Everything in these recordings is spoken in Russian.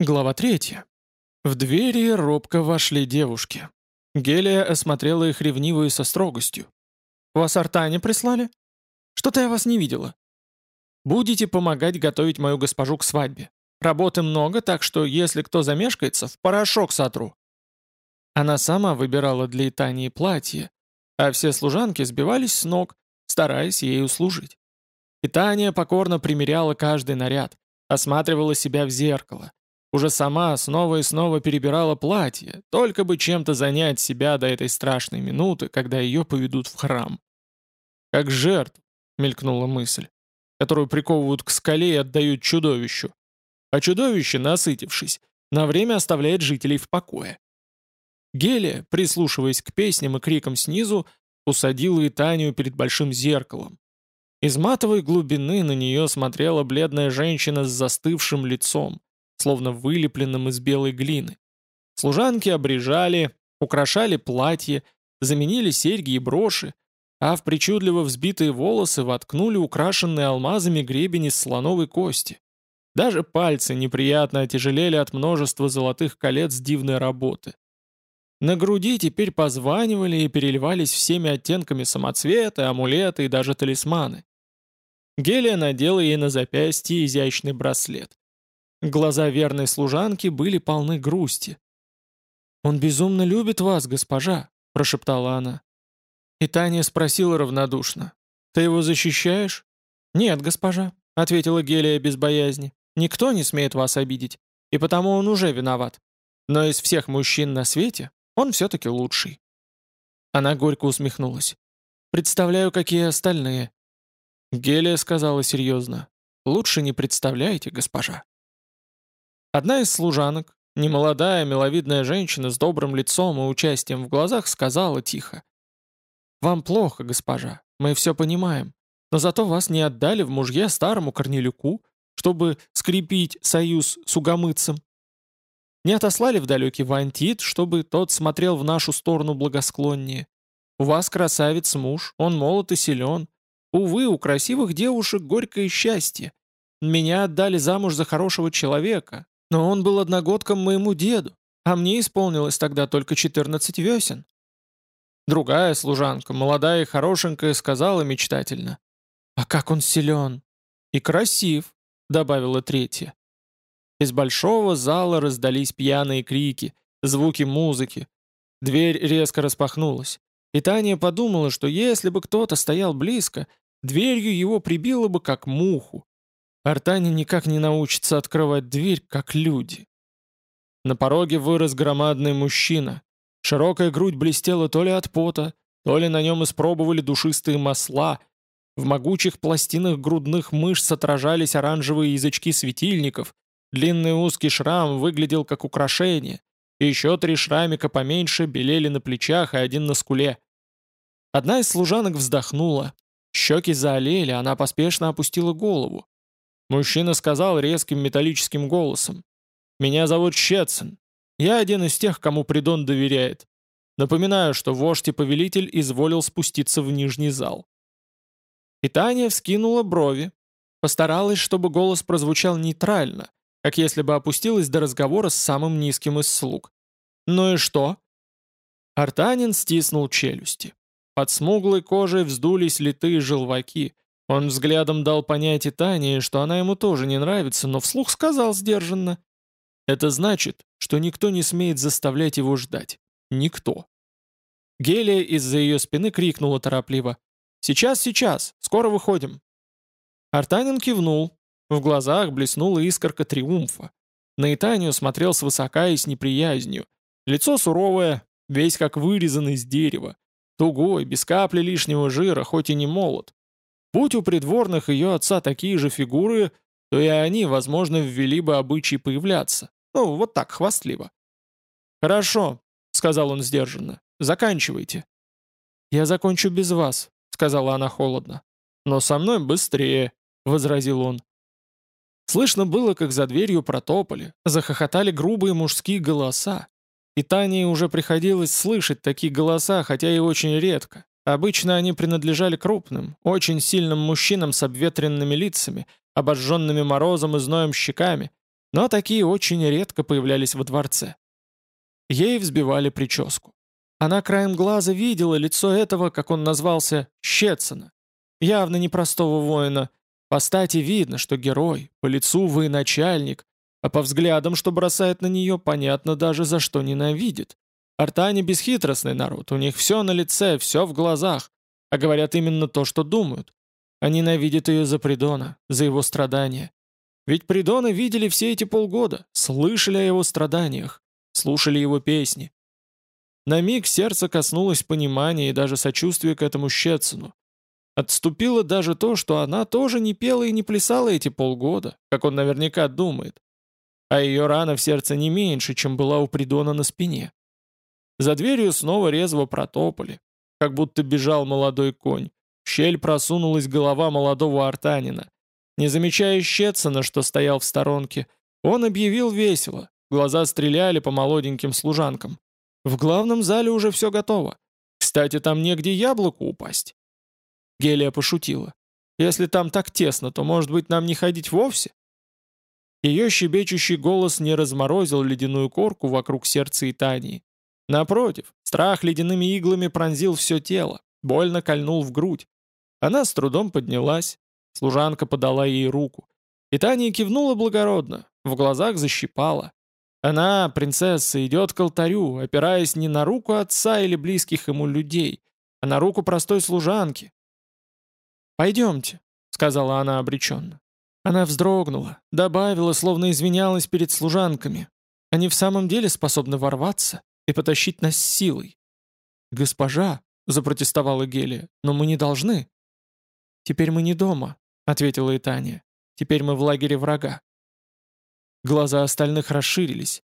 Глава третья. В двери робко вошли девушки. Гелия осмотрела их ревниво и со строгостью. «Вас артане прислали? Что-то я вас не видела. Будете помогать готовить мою госпожу к свадьбе. Работы много, так что если кто замешкается, в порошок сотру». Она сама выбирала для Итании платье, а все служанки сбивались с ног, стараясь ей услужить. Итания покорно примеряла каждый наряд, осматривала себя в зеркало, уже сама снова и снова перебирала платье, только бы чем-то занять себя до этой страшной минуты, когда ее поведут в храм. «Как жертв», — мелькнула мысль, которую приковывают к скале и отдают чудовищу. А чудовище, насытившись, на время оставляет жителей в покое. Гелия, прислушиваясь к песням и крикам снизу, усадила Итанию перед большим зеркалом. Из матовой глубины на нее смотрела бледная женщина с застывшим лицом, словно вылепленным из белой глины. Служанки обрежали, украшали платье, заменили серьги и броши, а в причудливо взбитые волосы воткнули украшенные алмазами гребень из слоновой кости. Даже пальцы неприятно отяжелели от множества золотых колец дивной работы. На груди теперь позванивали и переливались всеми оттенками самоцветы, амулеты и даже талисманы. Гелия надела ей на запястье изящный браслет. Глаза верной служанки были полны грусти. «Он безумно любит вас, госпожа», — прошептала она. И Таня спросила равнодушно. «Ты его защищаешь?» «Нет, госпожа», — ответила Гелия без боязни. «Никто не смеет вас обидеть, и потому он уже виноват. Но из всех мужчин на свете он все-таки лучший». Она горько усмехнулась. «Представляю, какие остальные». Гелия сказала серьезно. «Лучше не представляете, госпожа». Одна из служанок, немолодая, миловидная женщина с добрым лицом и участием в глазах, сказала тихо. «Вам плохо, госпожа, мы все понимаем, но зато вас не отдали в мужья старому Корнелюку, чтобы скрепить союз с угомыцем. Не отослали в далекий Вантит, чтобы тот смотрел в нашу сторону благосклоннее. У вас красавец муж, он молод и силен. Увы, у красивых девушек горькое счастье. Меня отдали замуж за хорошего человека, но он был одногодком моему деду, а мне исполнилось тогда только 14 весен. Другая служанка, молодая и хорошенькая, сказала мечтательно. «А как он силен!» «И красив!» — добавила третья. Из большого зала раздались пьяные крики, звуки музыки. Дверь резко распахнулась. И Таня подумала, что если бы кто-то стоял близко, дверью его прибило бы как муху. Артани никак не научится открывать дверь, как люди. На пороге вырос громадный мужчина. Широкая грудь блестела то ли от пота, то ли на нем испробовали душистые масла. В могучих пластинах грудных мышц отражались оранжевые язычки светильников. Длинный узкий шрам выглядел как украшение. И еще три шрамика поменьше белели на плечах и один на скуле. Одна из служанок вздохнула. Щеки заолели, она поспешно опустила голову. Мужчина сказал резким металлическим голосом. «Меня зовут Щетсон. Я один из тех, кому Придон доверяет. Напоминаю, что вождь и повелитель изволил спуститься в нижний зал». Питание вскинула брови. Постаралась, чтобы голос прозвучал нейтрально, как если бы опустилась до разговора с самым низким из слуг. «Ну и что?» Артанин стиснул челюсти. Под смуглой кожей вздулись литые желваки — он взглядом дал понять и Тане, что она ему тоже не нравится, но вслух сказал сдержанно. Это значит, что никто не смеет заставлять его ждать. Никто. Гелия из-за ее спины крикнула торопливо. «Сейчас, сейчас! Скоро выходим!» Артанин кивнул. В глазах блеснула искорка триумфа. На Итанию смотрел свысока и с неприязнью. Лицо суровое, весь как вырезанный из дерева. Тугой, без капли лишнего жира, хоть и не молод. Будь у придворных ее отца такие же фигуры, то и они, возможно, ввели бы обычай появляться. Ну, вот так, хвастливо. «Хорошо», — сказал он сдержанно, — «заканчивайте». «Я закончу без вас», — сказала она холодно. «Но со мной быстрее», — возразил он. Слышно было, как за дверью протопали, захохотали грубые мужские голоса. И Тане уже приходилось слышать такие голоса, хотя и очень редко. Обычно они принадлежали крупным, очень сильным мужчинам с обветренными лицами, обожженными морозом и зноем щеками, но такие очень редко появлялись во дворце. Ей взбивали прическу. Она краем глаза видела лицо этого, как он назвался, Щетсона. Явно непростого воина. По стати видно, что герой, по лицу военачальник, а по взглядам, что бросает на нее, понятно даже, за что ненавидит. Артане бесхитростный народ, у них все на лице, все в глазах, а говорят именно то, что думают. Они ненавидят ее за Придона, за его страдания. Ведь Придона видели все эти полгода, слышали о его страданиях, слушали его песни. На миг сердце коснулось понимания и даже сочувствия к этому Щетсону. Отступило даже то, что она тоже не пела и не плясала эти полгода, как он наверняка думает. А ее рана в сердце не меньше, чем была у Придона на спине. За дверью снова резво протопали, как будто бежал молодой конь. В щель просунулась голова молодого артанина. Не замечая Щетсона, что стоял в сторонке, он объявил весело. Глаза стреляли по молоденьким служанкам. В главном зале уже все готово. Кстати, там негде яблоку упасть. Гелия пошутила. Если там так тесно, то, может быть, нам не ходить вовсе? Ее щебечущий голос не разморозил ледяную корку вокруг сердца Итании. Напротив, страх ледяными иглами пронзил все тело, больно кольнул в грудь. Она с трудом поднялась, служанка подала ей руку. И Таня кивнула благородно, в глазах защипала. Она, принцесса, идет к алтарю, опираясь не на руку отца или близких ему людей, а на руку простой служанки. «Пойдемте», — сказала она обреченно. Она вздрогнула, добавила, словно извинялась перед служанками. Они в самом деле способны ворваться и потащить нас силой. «Госпожа», — запротестовала Гелия, — «но мы не должны». «Теперь мы не дома», — ответила Итания. «Теперь мы в лагере врага». Глаза остальных расширились.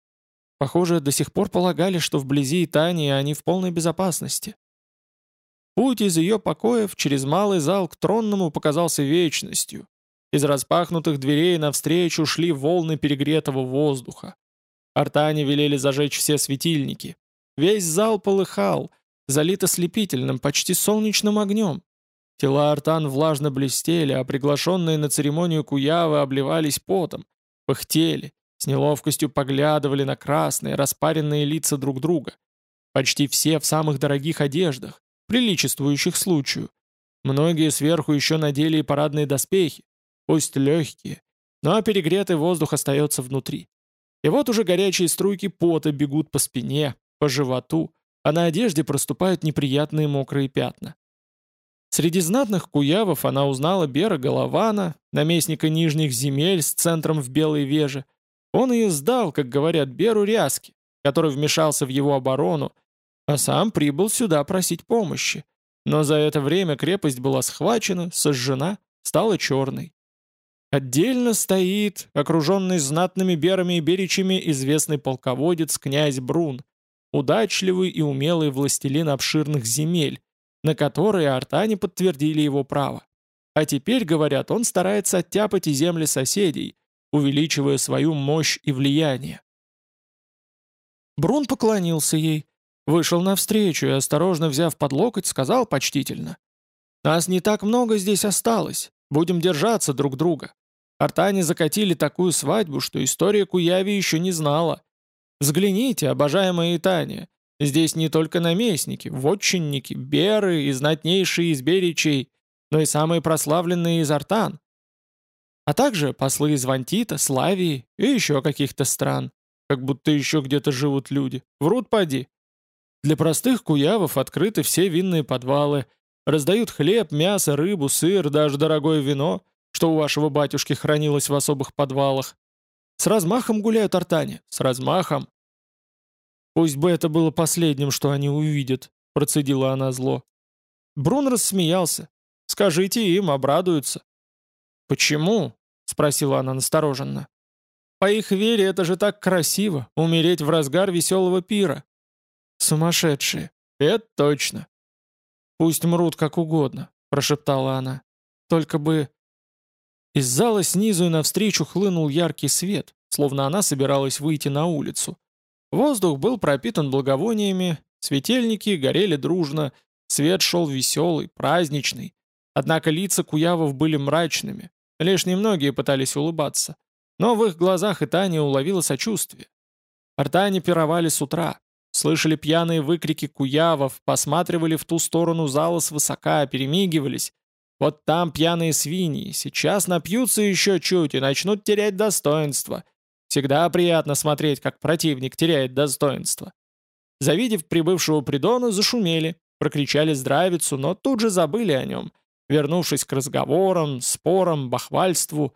Похоже, до сих пор полагали, что вблизи Итании они в полной безопасности. Путь из ее покоев через малый зал к тронному показался вечностью. Из распахнутых дверей навстречу шли волны перегретого воздуха. Артане велели зажечь все светильники. Весь зал полыхал, залит ослепительным, почти солнечным огнем. Тела артан влажно блестели, а приглашенные на церемонию куявы обливались потом, пыхтели, с неловкостью поглядывали на красные, распаренные лица друг друга. Почти все в самых дорогих одеждах, приличествующих случаю. Многие сверху еще надели и парадные доспехи, пусть легкие, но перегретый воздух остается внутри. И вот уже горячие струйки пота бегут по спине, по животу, а на одежде проступают неприятные мокрые пятна. Среди знатных куявов она узнала Бера Голована, наместника Нижних земель с центром в Белой Веже. Он ее сдал, как говорят, Беру Ряски, который вмешался в его оборону, а сам прибыл сюда просить помощи. Но за это время крепость была схвачена, сожжена, стала черной. Отдельно стоит, окруженный знатными берами и беречами, известный полководец князь Брун, удачливый и умелый властелин обширных земель, на которые артане подтвердили его право. А теперь, говорят, он старается оттяпать и земли соседей, увеличивая свою мощь и влияние. Брун поклонился ей, вышел навстречу и, осторожно взяв под локоть, сказал почтительно. «Нас не так много здесь осталось, будем держаться друг друга. Артане закатили такую свадьбу, что история Куяви еще не знала. Взгляните, обожаемая Итания, здесь не только наместники, вотчинники, беры и знатнейшие из беричей, но и самые прославленные из Артан. А также послы из Вантита, Славии и еще каких-то стран. Как будто еще где-то живут люди. Врут поди. Для простых куявов открыты все винные подвалы. Раздают хлеб, мясо, рыбу, сыр, даже дорогое вино — что у вашего батюшки хранилось в особых подвалах. С размахом гуляют артане, с размахом. Пусть бы это было последним, что они увидят, процедила она зло. Брун рассмеялся. Скажите им, обрадуются. Почему? спросила она настороженно. По их вере это же так красиво, умереть в разгар веселого пира. Сумасшедшие. Это точно. Пусть мрут как угодно, прошептала она. Только бы... Из зала снизу и навстречу хлынул яркий свет, словно она собиралась выйти на улицу. Воздух был пропитан благовониями, светильники горели дружно, свет шел веселый, праздничный. Однако лица куявов были мрачными, лишь немногие пытались улыбаться. но в их глазах и Таня уловила сочувствие. Артане пировали с утра, слышали пьяные выкрики куявов, посматривали в ту сторону зала свысока, перемигивались. Вот там пьяные свиньи, сейчас напьются еще чуть и начнут терять достоинство. Всегда приятно смотреть, как противник теряет достоинство. Завидев прибывшего Придона, зашумели, прокричали здравицу, но тут же забыли о нем, вернувшись к разговорам, спорам, бахвальству.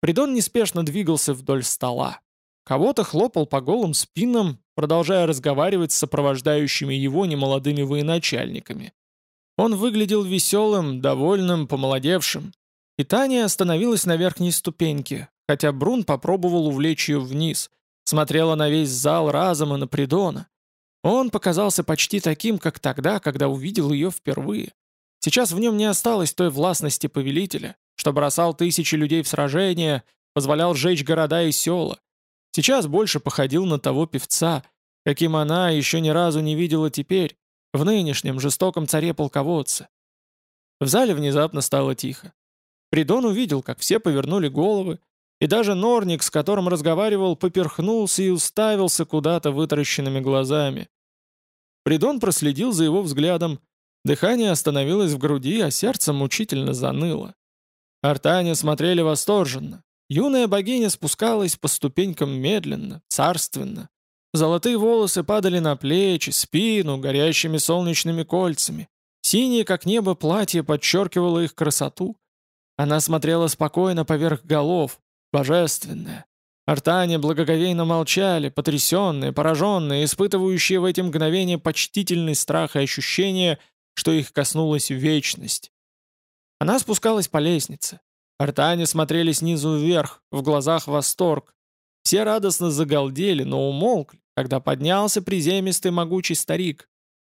Придон неспешно двигался вдоль стола. Кого-то хлопал по голым спинам, продолжая разговаривать с сопровождающими его немолодыми военачальниками. Он выглядел веселым, довольным, помолодевшим. И Таня остановилась на верхней ступеньке, хотя Брун попробовал увлечь ее вниз, смотрела на весь зал разом и на Придона. Он показался почти таким, как тогда, когда увидел ее впервые. Сейчас в нем не осталось той властности повелителя, что бросал тысячи людей в сражения, позволял сжечь города и села. Сейчас больше походил на того певца, каким она еще ни разу не видела теперь, в нынешнем жестоком царе-полководце. В зале внезапно стало тихо. Придон увидел, как все повернули головы, и даже Норник, с которым разговаривал, поперхнулся и уставился куда-то вытаращенными глазами. Придон проследил за его взглядом. Дыхание остановилось в груди, а сердце мучительно заныло. Артане смотрели восторженно. Юная богиня спускалась по ступенькам медленно, царственно. Золотые волосы падали на плечи, спину, горящими солнечными кольцами. Синее, как небо, платье подчеркивало их красоту. Она смотрела спокойно поверх голов, божественная. Артане благоговейно молчали, потрясенные, пораженные, испытывающие в эти мгновения почтительный страх и ощущение, что их коснулась вечность. Она спускалась по лестнице. Артане смотрели снизу вверх, в глазах восторг. Все радостно загалдели, но умолкли, когда поднялся приземистый могучий старик.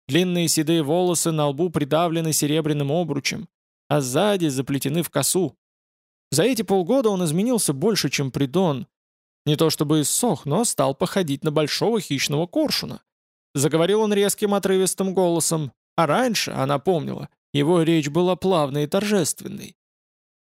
Длинные седые волосы на лбу придавлены серебряным обручем, а сзади заплетены в косу. За эти полгода он изменился больше, чем Придон. Не то чтобы иссох, но стал походить на большого хищного коршуна. Заговорил он резким отрывистым голосом, а раньше, она помнила, его речь была плавной и торжественной.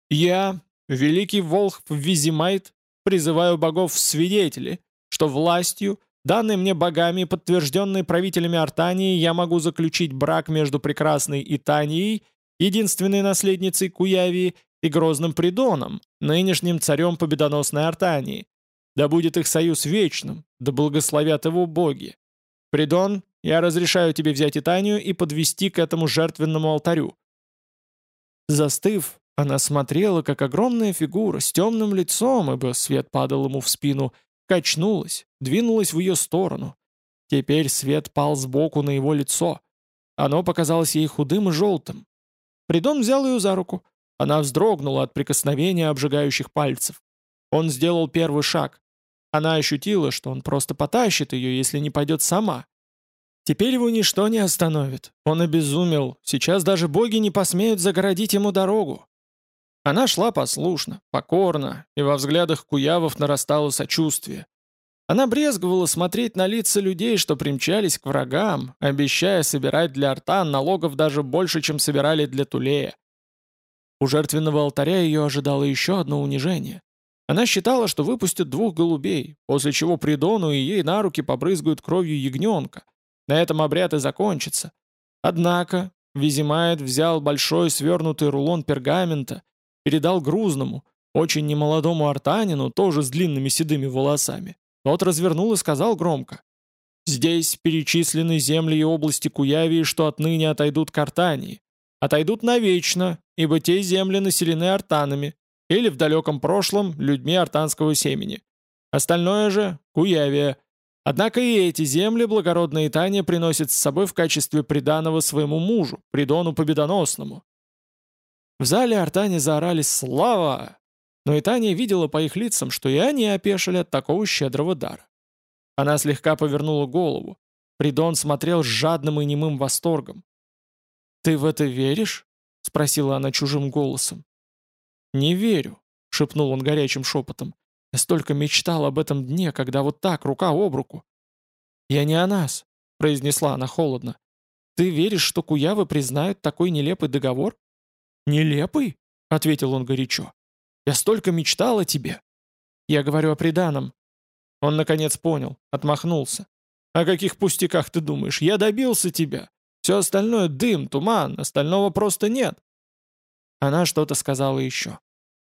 «Я, великий волхв Визимайт, призываю богов в свидетели, что властью, данной мне богами и подтвержденной правителями Артании, я могу заключить брак между прекрасной Итанией, единственной наследницей Куявии, и грозным Придоном, нынешним царем победоносной Артании. Да будет их союз вечным, да благословят его боги. Придон, я разрешаю тебе взять Итанию и подвести к этому жертвенному алтарю». Застыв, она смотрела, как огромная фигура с темным лицом, ибо свет падал ему в спину, качнулась, двинулась в ее сторону. Теперь свет пал сбоку на его лицо. Оно показалось ей худым и желтым. Придон взял ее за руку. Она вздрогнула от прикосновения обжигающих пальцев. Он сделал первый шаг. Она ощутила, что он просто потащит ее, если не пойдет сама. Теперь его ничто не остановит. Он обезумел. Сейчас даже боги не посмеют загородить ему дорогу. Она шла послушно, покорно, и во взглядах куявов нарастало сочувствие. Она брезговала смотреть на лица людей, что примчались к врагам, обещая собирать для Артан налогов даже больше, чем собирали для Тулея. У жертвенного алтаря ее ожидало еще одно унижение. Она считала, что выпустят двух голубей, после чего Придону и ей на руки побрызгают кровью ягненка. На этом обряд и закончится. Однако Визимает взял большой свернутый рулон пергамента передал грузному, очень немолодому артанину, тоже с длинными седыми волосами. Тот развернул и сказал громко. «Здесь перечислены земли и области Куявии, что отныне отойдут к Артании. Отойдут навечно, ибо те земли населены артанами, или в далеком прошлом людьми артанского семени. Остальное же — Куявия. Однако и эти земли благородная Итания приносит с собой в качестве приданого своему мужу, Придону Победоносному. В зале артане заорали «Слава!», но и Таня видела по их лицам, что и они опешили от такого щедрого дара. Она слегка повернула голову. Придон смотрел с жадным и немым восторгом. «Ты в это веришь?» — спросила она чужим голосом. «Не верю», — шепнул он горячим шепотом. «Я столько мечтал об этом дне, когда вот так, рука об руку». «Я не о нас», — произнесла она холодно. «Ты веришь, что куявы признают такой нелепый договор?» «Нелепый?» — ответил он горячо. «Я столько мечтал о тебе!» Я говорю о приданом». Он, наконец, понял, отмахнулся. «О каких пустяках ты думаешь? Я добился тебя. Все остальное — дым, туман, остального просто нет». Она что-то сказала еще.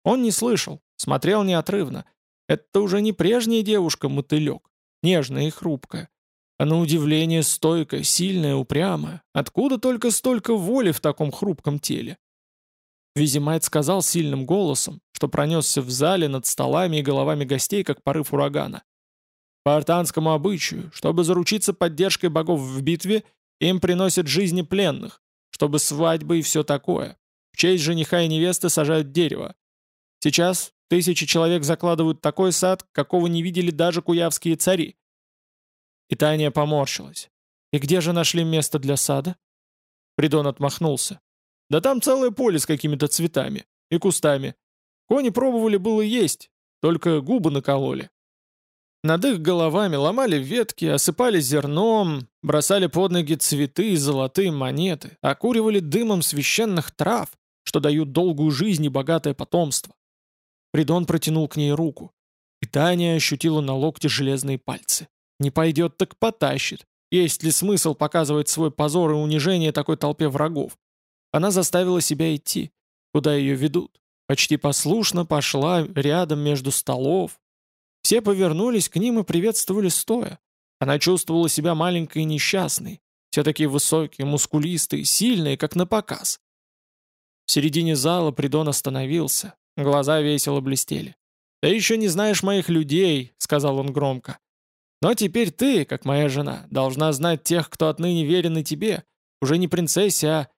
Он не слышал, смотрел неотрывно. Это уже не прежняя девушка-мотылек, нежная и хрупкая, а на удивление стойкая, сильная, упрямая. Откуда только столько воли в таком хрупком теле? Визимайт сказал сильным голосом, что пронесся в зале над столами и головами гостей, как порыв урагана. По артанскому обычаю, чтобы заручиться поддержкой богов в битве, им приносят жизни пленных, чтобы свадьбы и все такое. В честь жениха и невесты сажают дерево. Сейчас тысячи человек закладывают такой сад, какого не видели даже куявские цари. И Таня поморщилась. «И где же нашли место для сада?» Придон отмахнулся. «Да там целое поле с какими-то цветами и кустами. Кони пробовали было есть, только губы накололи. Над их головами ломали ветки, осыпали зерном, бросали под ноги цветы и золотые монеты, окуривали дымом священных трав, что дают долгую жизнь и богатое потомство. Придон протянул к ней руку, и Таня ощутила на локте железные пальцы. Не пойдет, так потащит. Есть ли смысл показывать свой позор и унижение такой толпе врагов? Она заставила себя идти, куда ее ведут. Почти послушно пошла рядом между столов. Все повернулись к ним и приветствовали стоя. Она чувствовала себя маленькой и несчастной. Все такие высокие, мускулистые, сильные, как на показ. В середине зала Придон остановился. Глаза весело блестели. «Ты еще не знаешь моих людей», — сказал он громко. Но теперь ты, как моя жена, должна знать тех, кто отныне верен и тебе. Уже не принцессе, а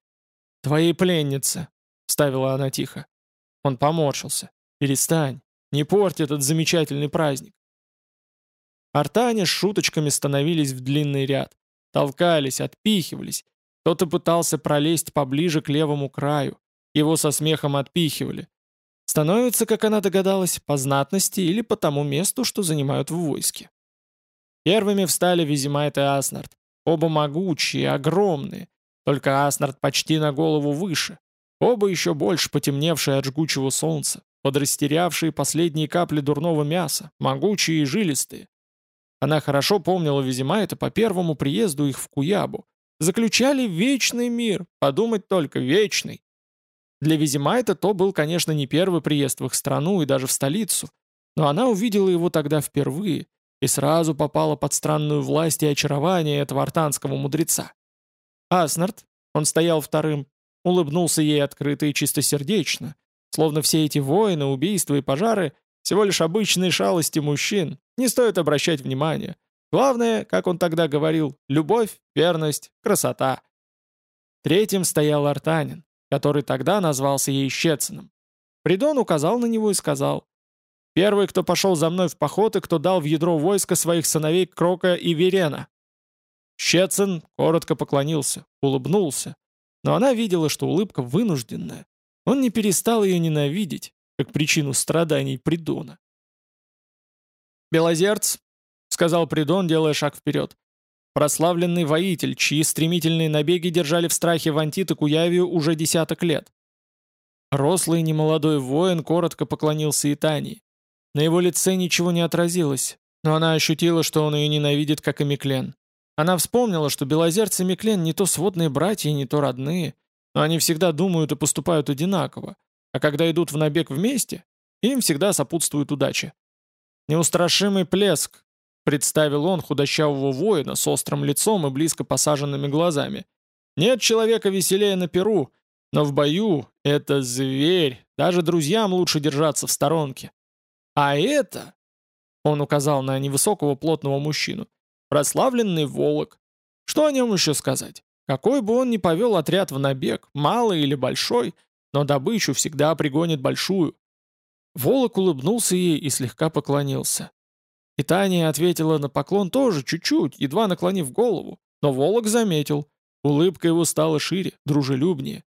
твоей пленнице», — ставила она тихо. Он поморщился. «Перестань, не порть этот замечательный праздник». Артане с шуточками становились в длинный ряд. Толкались, отпихивались. Кто-то пытался пролезть поближе к левому краю. Его со смехом отпихивали. Становится, как она догадалась, по знатности или по тому месту, что занимают в войске. Первыми встали Визимайт и Аснард. Оба могучие, огромные. Только Аснард почти на голову выше. Оба еще больше потемневшие от жгучего солнца, подрастерявшие последние капли дурного мяса, могучие и жилистые. Она хорошо помнила Визимайта по первому приезду их в Куябу. Заключали вечный мир, подумать только, вечный. Для Визимайта то был, конечно, не первый приезд в их страну и даже в столицу, но она увидела его тогда впервые, и сразу попала под странную власть и очарование этого артанского мудреца. Аснард, он стоял вторым, улыбнулся ей открыто и чистосердечно, словно все эти войны, убийства и пожары всего лишь обычные шалости мужчин, не стоит обращать внимания. Главное, как он тогда говорил, любовь, верность, красота. Третьим стоял Артанин, который тогда назвался ей Щецином. Придон указал на него и сказал, Первый, кто пошел за мной в поход и кто дал в ядро войска своих сыновей Крока и Верена. Щецин коротко поклонился, улыбнулся. Но она видела, что улыбка вынужденная. Он не перестал ее ненавидеть, как причину страданий Придона. «Белозерц», — сказал Придон, делая шаг вперед, прославленный воитель, чьи стремительные набеги держали в страхе Вантит и Куявию уже десяток лет. Рослый немолодой воин коротко поклонился Итании. На его лице ничего не отразилось, но она ощутила, что он ее ненавидит, как и Миклен. Она вспомнила, что Белозерцы Миклен не то сводные братья, не то родные, но они всегда думают и поступают одинаково, а когда идут в набег вместе, им всегда сопутствует удача. «Неустрашимый плеск», — представил он худощавого воина с острым лицом и близко посаженными глазами. «Нет человека веселее на перу, но в бою это зверь, даже друзьям лучше держаться в сторонке». А это, он указал на невысокого плотного мужчину, прославленный Волок. Что о нем еще сказать? Какой бы он ни повел отряд в набег, малый или большой, но добычу всегда пригонит большую. Волок улыбнулся ей и слегка поклонился. И Таня ответила на поклон тоже чуть-чуть, едва наклонив голову, но Волок заметил, улыбка его стала шире, дружелюбнее.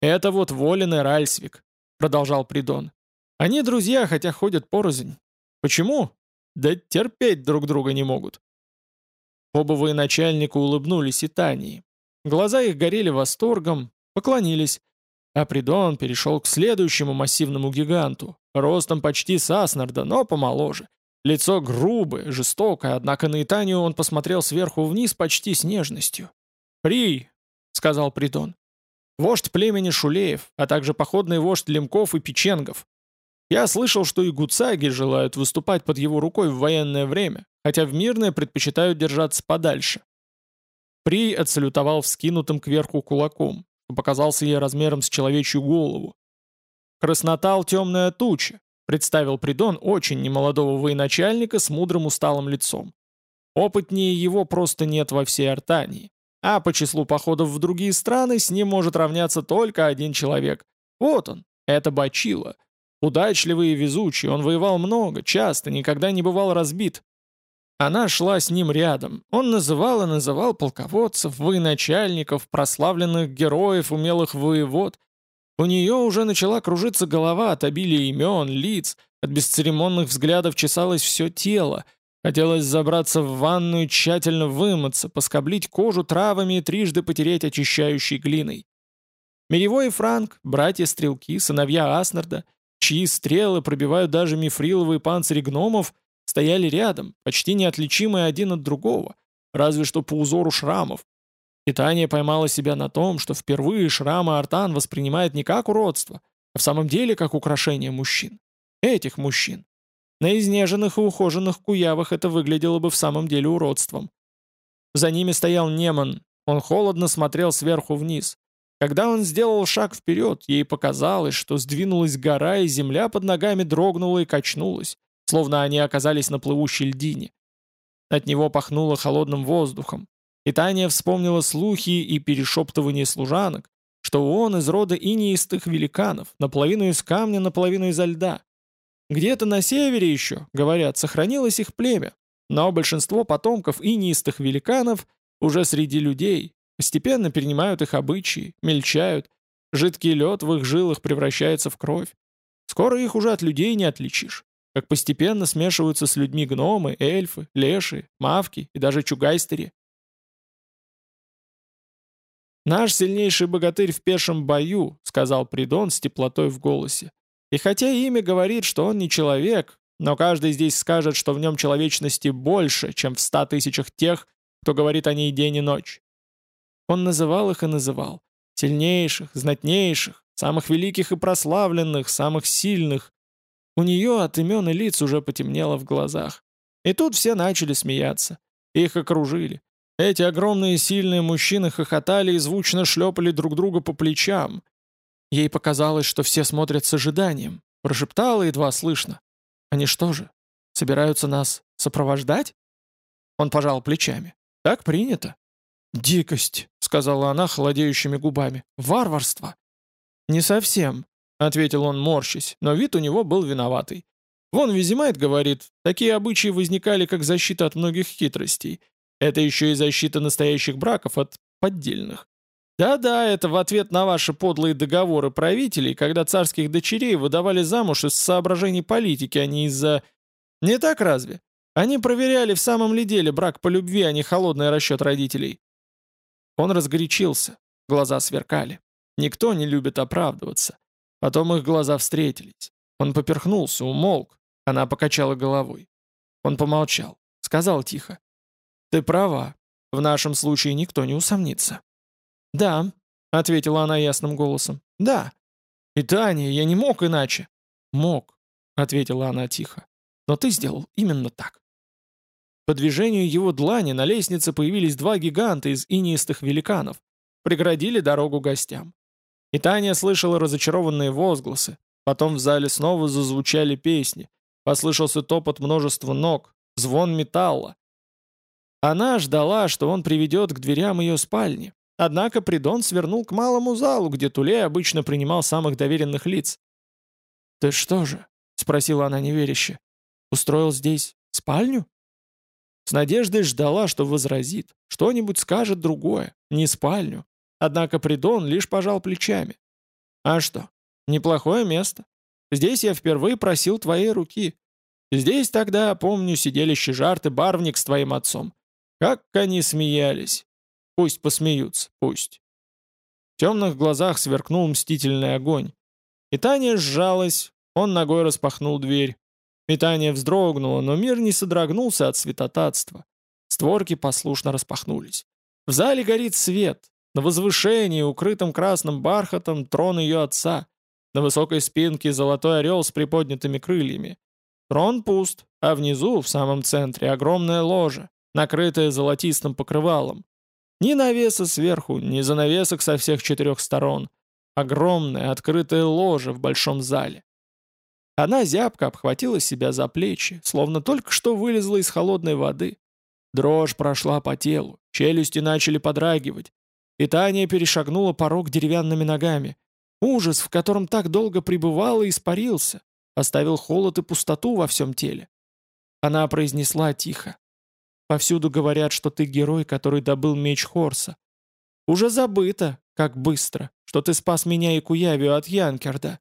«Это вот Волин и Ральсвик», — продолжал Придон. Они друзья, хотя ходят порознь. Почему? Да терпеть друг друга не могут. Оба военачальника улыбнулись и Тании. Глаза их горели восторгом, поклонились. а Придон перешел к следующему массивному гиганту, ростом почти с Аснарда, но помоложе. Лицо грубое, жестокое, однако на Итанию он посмотрел сверху вниз почти с нежностью. «При!» — сказал Придон. «Вождь племени Шулеев, а также походный вождь Лемков и Печенгов. Я слышал, что и гуцаги желают выступать под его рукой в военное время, хотя в мирное предпочитают держаться подальше. При отсалютовал вскинутым кверху кулаком, показался ей размером с человечью голову. «Краснотал темная туча», — представил Придон очень немолодого военачальника с мудрым усталым лицом. Опытнее его просто нет во всей Артании. А по числу походов в другие страны с ним может равняться только один человек. Вот он, это Бачила, Удачливый и везучий, он воевал много, часто, никогда не бывал разбит. Она шла с ним рядом. Он называл и называл полководцев, военачальников, прославленных героев, умелых воевод. У нее уже начала кружиться голова от обилия имен, лиц, от бесцеремонных взглядов чесалось все тело. Хотелось забраться в ванну и тщательно вымыться, поскоблить кожу травами и трижды потереть очищающей глиной. Миревой и Франк, братья-стрелки, сыновья Аснарда — чьи стрелы пробивают даже мифриловые панцири гномов, стояли рядом, почти неотличимые один от другого, разве что по узору шрамов. И Таня поймала себя на том, что впервые шрамы Артан воспринимает не как уродство, а в самом деле как украшение мужчин. Этих мужчин. На изнеженных и ухоженных куявах это выглядело бы в самом деле уродством. За ними стоял Неман. Он холодно смотрел сверху вниз. Когда он сделал шаг вперед, ей показалось, что сдвинулась гора, и земля под ногами дрогнула и качнулась, словно они оказались на плывущей льдине. От него пахнуло холодным воздухом, и Таня вспомнила слухи и перешептывания служанок, что он из рода инеистых великанов, наполовину из камня, наполовину изо льда. Где-то на севере еще, говорят, сохранилось их племя, но большинство потомков инеистых великанов уже среди людей, Постепенно перенимают их обычаи, мельчают, жидкий лед в их жилах превращается в кровь. Скоро их уже от людей не отличишь, как постепенно смешиваются с людьми гномы, эльфы, леши, мавки и даже чугайстери. «Наш сильнейший богатырь в пешем бою», — сказал Придон с теплотой в голосе. «И хотя имя говорит, что он не человек, но каждый здесь скажет, что в нем человечности больше, чем в ста тысячах тех, кто говорит о ней день и ночь. Он называл их и называл. Сильнейших, знатнейших, самых великих и прославленных, самых сильных. У нее от имен и лиц уже потемнело в глазах. И тут все начали смеяться. Их окружили. Эти огромные сильные мужчины хохотали и звучно шлепали друг друга по плечам. Ей показалось, что все смотрят с ожиданием. Прошептала едва слышно. «Они что же, собираются нас сопровождать?» Он пожал плечами. «Так принято. «Дикость», — сказала она холодеющими губами. «Варварство». «Не совсем», — ответил он, морщись, но вид у него был виноватый. «Вон Визимайт говорит, такие обычаи возникали как защита от многих хитростей. Это еще и защита настоящих браков от поддельных. Да-да, это в ответ на ваши подлые договоры правителей, когда царских дочерей выдавали замуж из соображений политики, а не из-за... Не так разве? Они проверяли, в самом ли деле брак по любви, а не холодный расчет родителей. Он разгорячился, глаза сверкали. Никто не любит оправдываться. Потом их глаза встретились. Он поперхнулся, умолк. Она покачала головой. Он помолчал. Сказал тихо. «Ты права. В нашем случае никто не усомнится». «Да», — ответила она ясным голосом. «Да». «И Таня, я не мог иначе». «Мог», — ответила она тихо. «Но ты сделал именно так». По движению его длани на лестнице появились два гиганта из инистых великанов, преградили дорогу гостям. И Таня слышала разочарованные возгласы. Потом в зале снова зазвучали песни. Послышался топот множества ног, звон металла. Она ждала, что он приведет к дверям ее спальни. Однако Придон свернул к малому залу, где Тулей обычно принимал самых доверенных лиц. «Ты что же?» — спросила она неверяще. «Устроил здесь спальню?» С надеждой ждала, что возразит, что-нибудь скажет другое, не спальню. Однако Придон лишь пожал плечами. «А что? Неплохое место. Здесь я впервые просил твоей руки. Здесь тогда, помню, сидели Щежарт и Барвник с твоим отцом. Как они смеялись. Пусть посмеются, пусть. В темных глазах сверкнул мстительный огонь. И Таня сжалась, он ногой распахнул дверь. Метание вздрогнуло, но мир не содрогнулся от святотатства. Створки послушно распахнулись. В зале горит свет. На возвышении, укрытом красным бархатом, трон ее отца. На высокой спинке золотой орел с приподнятыми крыльями. Трон пуст, а внизу, в самом центре, огромное ложе, накрытое золотистым покрывалом. Ни навеса сверху, ни занавесок со всех четырех сторон. Огромное открытое ложе в большом зале. Она зябко обхватила себя за плечи, словно только что вылезла из холодной воды. Дрожь прошла по телу, челюсти начали подрагивать. И Таня перешагнула порог деревянными ногами. Ужас, в котором так долго пребывала, испарился, оставил холод и пустоту во всем теле. Она произнесла тихо. «Повсюду говорят, что ты герой, который добыл меч Хорса. Уже забыто, как быстро, что ты спас меня и Куявию от Янкерда.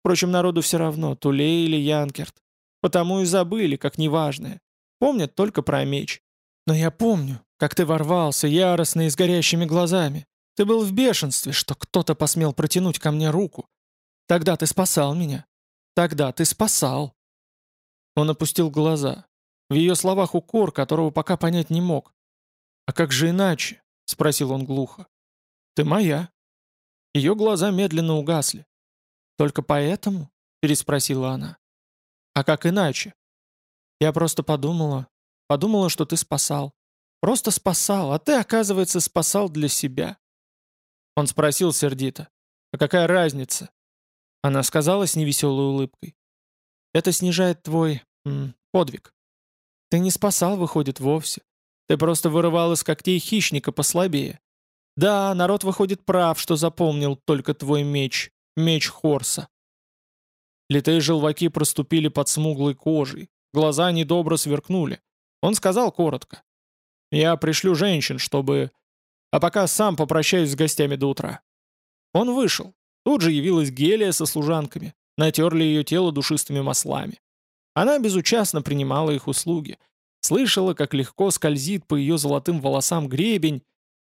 Впрочем, народу все равно, Тулей или Янкерт. Потому и забыли, как неважное. Помнят только про меч. Но я помню, как ты ворвался, яростный и с горящими глазами. Ты был в бешенстве, что кто-то посмел протянуть ко мне руку. Тогда ты спасал меня. Тогда ты спасал. Он опустил глаза. В ее словах укор, которого пока понять не мог. «А как же иначе?» — спросил он глухо. «Ты моя». Ее глаза медленно угасли. «Только поэтому?» — переспросила она. «А как иначе?» «Я просто подумала. Подумала, что ты спасал. Просто спасал, а ты, оказывается, спасал для себя». Он спросил сердито. «А какая разница?» Она сказала с невеселой улыбкой. «Это снижает твой... М, подвиг. Ты не спасал, выходит, вовсе. Ты просто вырывал из когтей хищника послабее. Да, народ выходит прав, что запомнил только твой меч, Меч Хорса. Литые желваки проступили под смуглой кожей, глаза недобро сверкнули. Он сказал коротко. «Я пришлю женщин, чтобы... А пока сам попрощаюсь с гостями до утра». Он вышел. Тут же явилась Гелия со служанками. Натерли ее тело душистыми маслами. Она безучастно принимала их услуги. Слышала, как легко скользит по ее золотым волосам гребень.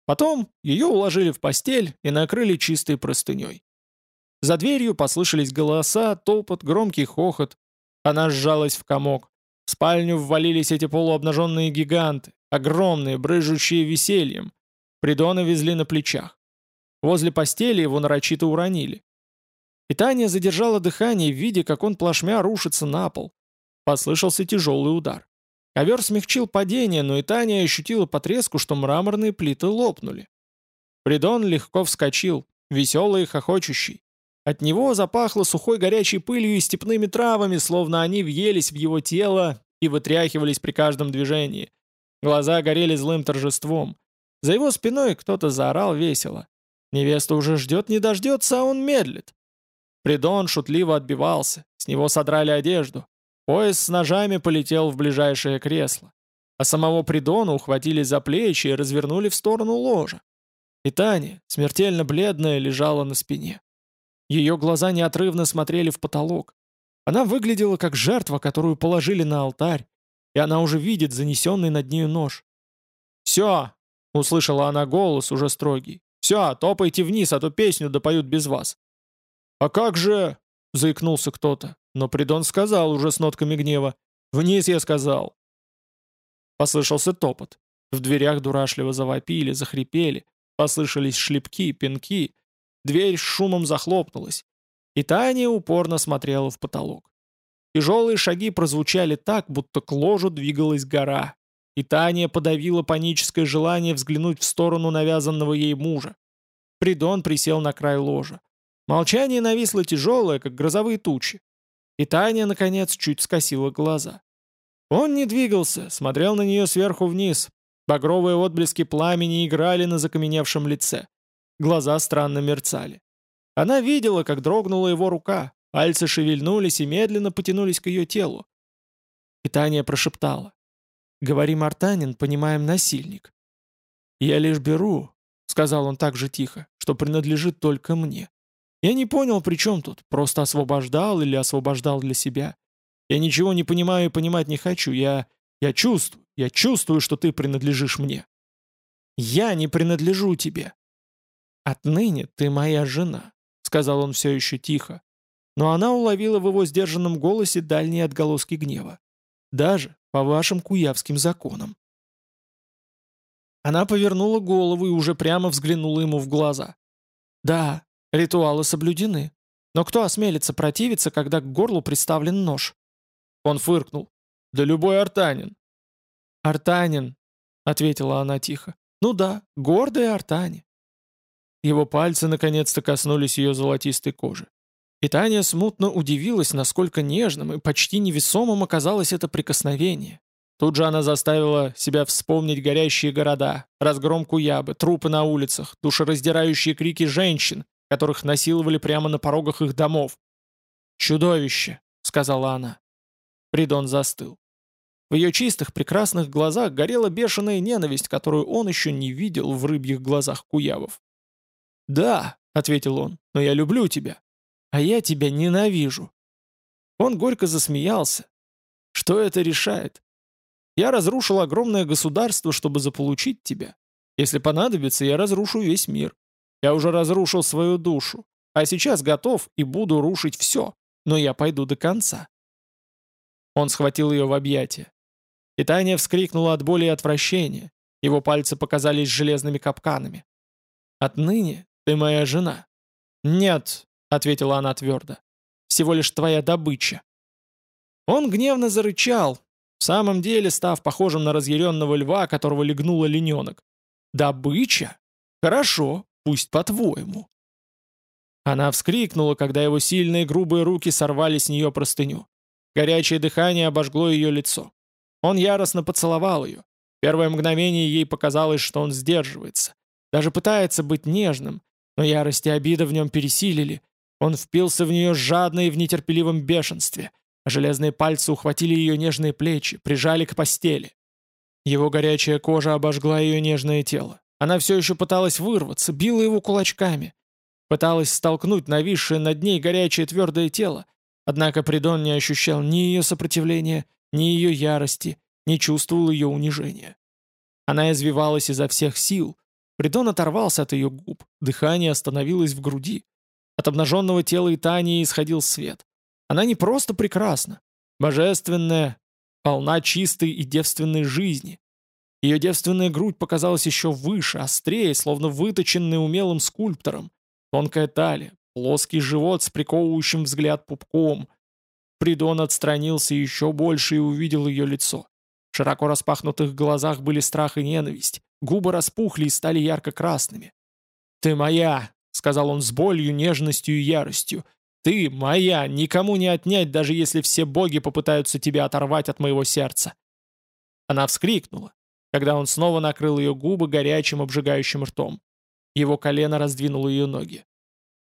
Потом ее уложили в постель и накрыли чистой простыней. За дверью послышались голоса, топот, громкий хохот. Она сжалась в комок. В спальню ввалились эти полуобнаженные гиганты, огромные, брыжущие весельем. Придона везли на плечах. Возле постели его нарочито уронили. И Таня задержала дыхание в виде, как он плашмя рушится на пол. Послышался тяжелый удар. Ковер смягчил падение, но и Таня ощутила потреску, что мраморные плиты лопнули. Придон легко вскочил, веселый и хохочущий. От него запахло сухой горячей пылью и степными травами, словно они въелись в его тело и вытряхивались при каждом движении. Глаза горели злым торжеством. За его спиной кто-то заорал весело. Невеста уже ждет, не дождется, а он медлит. Придон шутливо отбивался, с него содрали одежду. Пояс с ножами полетел в ближайшее кресло. А самого Придона ухватили за плечи и развернули в сторону ложа. И Таня, смертельно бледная, лежала на спине. Ее глаза неотрывно смотрели в потолок. Она выглядела как жертва, которую положили на алтарь, и она уже видит занесенный над нею нож. «Все!» — услышала она голос, уже строгий. «Все, топайте вниз, а то песню допоют без вас». «А как же...» — заикнулся кто-то, но Придон сказал уже с нотками гнева. «Вниз, я сказал». Послышался топот. В дверях дурашливо завопили, захрипели. Послышались шлепки, пинки. Дверь с шумом захлопнулась, и Таня упорно смотрела в потолок. Тяжелые шаги прозвучали так, будто к ложу двигалась гора, и Таня подавила паническое желание взглянуть в сторону навязанного ей мужа. Придон присел на край ложа. Молчание нависло тяжелое, как грозовые тучи. И Таня, наконец, чуть скосила глаза. Он не двигался, смотрел на нее сверху вниз. Багровые отблески пламени играли на закаменевшем лице. Глаза странно мерцали. Она видела, как дрогнула его рука, пальцы шевельнулись и медленно потянулись к ее телу. И Таня прошептала. «Говори, Мартанин, понимаем, насильник». «Я лишь беру», — сказал он так же тихо, — «что принадлежит только мне. Я не понял, при чем тут, просто освобождал или освобождал для себя. Я ничего не понимаю и понимать не хочу, я... я чувствую, я чувствую, что ты принадлежишь мне». «Я не принадлежу тебе», «Отныне ты моя жена», — сказал он все еще тихо. Но она уловила в его сдержанном голосе дальние отголоски гнева. «Даже по вашим куявским законам». Она повернула голову и уже прямо взглянула ему в глаза. «Да, ритуалы соблюдены. Но кто осмелится противиться, когда к горлу приставлен нож?» Он фыркнул. «Да любой артанин». «Артанин», — ответила она тихо. «Ну да, гордые артане». Его пальцы наконец-то коснулись ее золотистой кожи. И Таня смутно удивилась, насколько нежным и почти невесомым оказалось это прикосновение. Тут же она заставила себя вспомнить горящие города, разгром Куябы, трупы на улицах, душераздирающие крики женщин, которых насиловали прямо на порогах их домов. «Чудовище!» — сказала она. Придон застыл. В ее чистых, прекрасных глазах горела бешеная ненависть, которую он еще не видел в рыбьих глазах куявов. «Да», — ответил он, — «но я люблю тебя, а я тебя ненавижу». Он горько засмеялся. «Что это решает? Я разрушил огромное государство, чтобы заполучить тебя. Если понадобится, я разрушу весь мир. Я уже разрушил свою душу, а сейчас готов и буду рушить все, но я пойду до конца». Он схватил ее в объятия. И Таня вскрикнула от боли и отвращения. Его пальцы показались железными капканами. «Отныне ты моя жена». «Нет», — ответила она твердо, — «всего лишь твоя добыча». Он гневно зарычал, в самом деле став похожим на разъяренного льва, которого легнул олененок. «Добыча? Хорошо, пусть по-твоему». Она вскрикнула, когда его сильные грубые руки сорвали с нее простыню. Горячее дыхание обожгло ее лицо. Он яростно поцеловал ее. Первое мгновение ей показалось, что он сдерживается. Даже пытается быть нежным, но ярость и обида в нем пересилили. Он впился в нее жадно и в нетерпеливом бешенстве а железные пальцы ухватили ее нежные плечи, прижали к постели. Его горячая кожа обожгла ее нежное тело. Она все еще пыталась вырваться, била его кулачками. Пыталась столкнуть нависшее над ней горячее твердое тело. Однако Придон не ощущал ни ее сопротивления, ни ее ярости, не чувствовал ее унижения. Она извивалась изо всех сил. Придон оторвался от ее губ, дыхание остановилось в груди. От обнаженного тела Итании исходил свет. Она не просто прекрасна, божественная, полна чистой и девственной жизни. Ее девственная грудь показалась еще выше, острее, словно выточенная умелым скульптором. Тонкая талия, плоский живот с приковывающим взгляд пупком. Придон отстранился еще больше и увидел ее лицо. В широко распахнутых глазах были страх и ненависть. Губы распухли и стали ярко-красными. «Ты моя!» — сказал он с болью, нежностью и яростью. Ты моя, никому не отнять, даже если все боги попытаются тебя оторвать от моего сердца. Она вскрикнула, когда он снова накрыл ее губы горячим обжигающим ртом. Его колено раздвинуло ее ноги.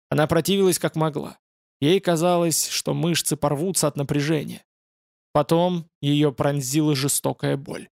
Она противилась как могла. Ей казалось, что мышцы порвутся от напряжения. Потом ее пронзила жестокая боль.